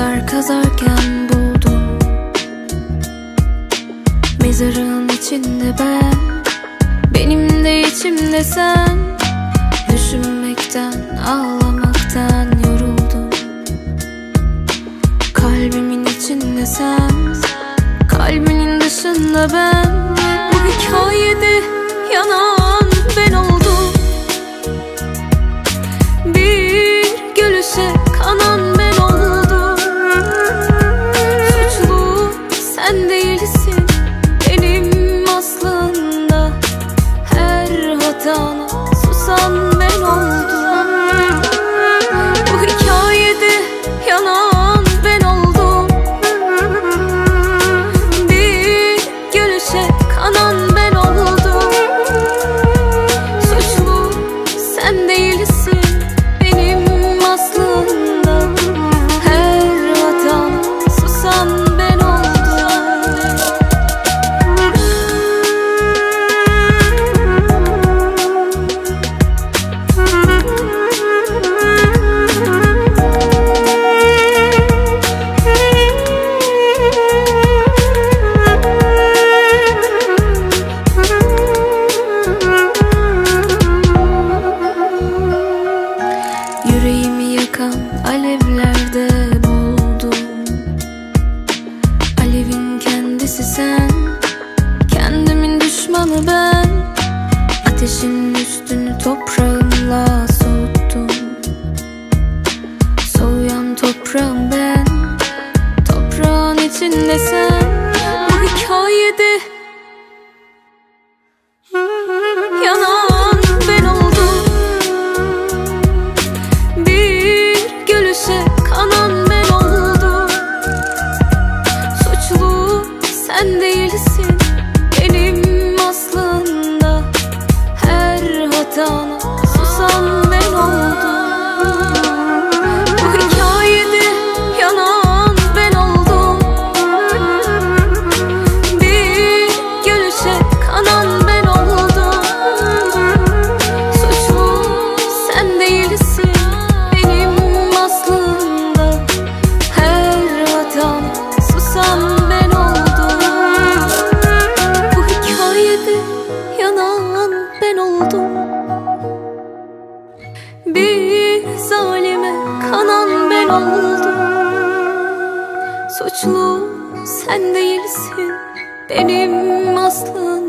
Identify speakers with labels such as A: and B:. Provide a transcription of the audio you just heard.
A: Mezar kazarken buldum. Mezarın içinde ben Benim de içimde sen. Düşünmekten, ağlamaktan yoruldum. Kalbimin içinde sen Kalbinin dışında ben. don't sen. Kendimin düşmanı ben. Ateşin üstünü toprağımla soğuttum. Soğuyan toprağım ben. Toprağın içinde sen. sen değilsin. oldum Suçlu sen değilsin benim aslım.